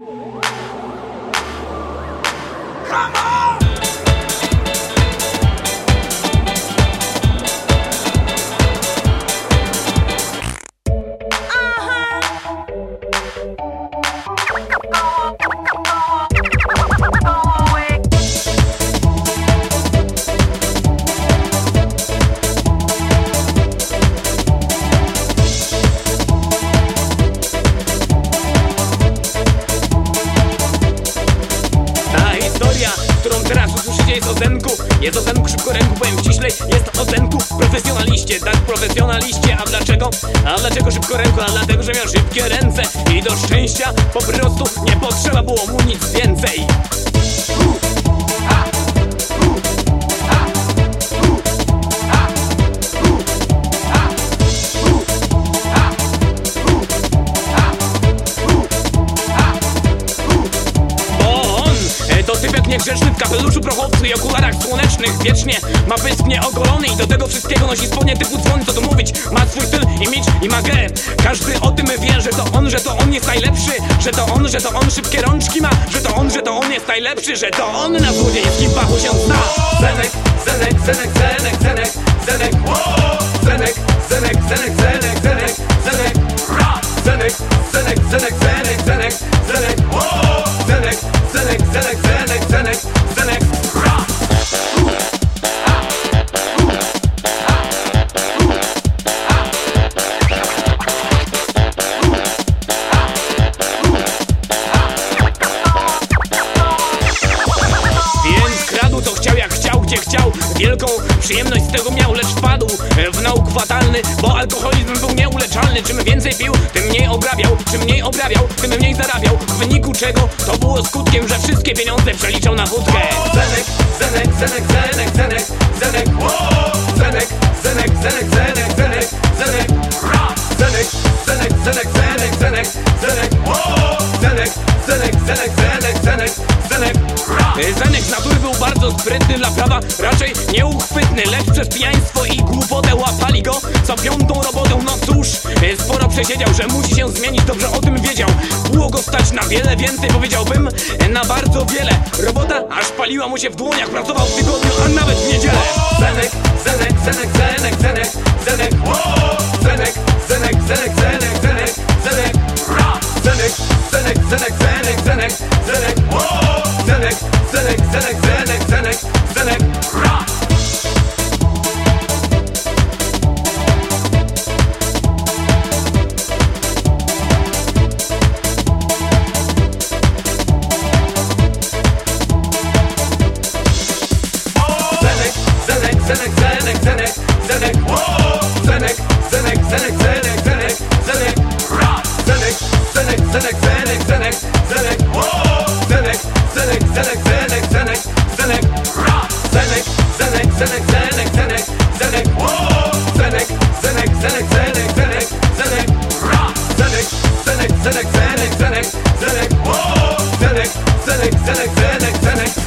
Come on! Jest o Zenku Jest o Zenku szybkoręku, powiem ściślej Jest o Zenku profesjonaliście, tak profesjonaliście. A dlaczego? A dlaczego szybkoręku? A dlatego, że miał szybkie ręce. I do szczęścia po prostu nie potrzeba było mu nic więcej niegrzeczny w kapeluszu prochowcu i okularach słonecznych Wiecznie ma pysk nieogolony i do tego wszystkiego nosi spodnie typu dzwon Co tu mówić, ma swój styl, imidż i magę Każdy o tym wie, że to on, że to on jest najlepszy Że to on, że to on szybkie rączki ma Że to on, że to on jest najlepszy Że to on na złodziejskim fachu się zna Zenek, Zenek, Zenek, Zenek, Zenek, Zenek! Zenek, Zenek, Zenek, Zenek, Zenek, Zenek, ra! Zenek, Zenek, Zenek, Zenek, Zenek, Zenek, wow! Zenek, Zenek, Zenek, Zenek, Zenek, ra! Wielką przyjemność z tego miał, lecz wpadł w nauk fatalny Bo alkoholizm był nieuleczalny Czym więcej pił, obrabiał Czym mniej obrabiał, tym mniej zarabiał W wyniku czego to było skutkiem, że wszystkie pieniądze przeliczał na wódkę Zenek, Zenek, Zenek, Zenek, Zenek, Zenek, wow! Zenek, Zenek, Zenek, Zenek, Zenek, Zenek, ra! Zenek, Zenek, Zenek, Zenek, Zenek, Zenek, wow! Zenek, Zenek, Zenek, Zenek, Zenek, Zenek, ra! Zenek z natury był bardzo sprytny dla prawa Raczej nieuchwytny, lecz przez pijaństwo i głupotę Przesiedział, że musi się zmienić, dobrze o tym wiedział Było go stać na wiele więcej, powiedziałbym Na bardzo wiele Robota aż paliła mu się w dłoniach Pracował w tygodniu, a nawet w niedzielę Zenek, Zenek, Zenek, Zenek, Zenek, Zenek! Zenek, Zenek, Zenek, Zenek, Zenek, Zenek! Zenek, Zenek, Zenek, Zenek, Zenek, Zenek! Zenek, Zenek, Zenek, Zenek, Zenek! Zenek, Zenek, Zenek, Zenek, Zenek, Zenek, wow! Zenek, Zenek, Zenek, Zenek, Zenek, Zenek, ra! Zenek, Zenek, Zenek, Zenek, Zenek, Zenek, wow! Zenek, Zenek, Zenek, Zenek, Zenek, Zenek, ra! Zenek, Zenek, Zenek, Zenek, Zenek, Zenek, wow! Zenek, Zenek, Zenek, Zenek, Zenek, Zenek! Zenek, Zenek, Zenek, Zenek, Zenek, Zenek, wow! Zenek, Zenek, Zenek, Zenek,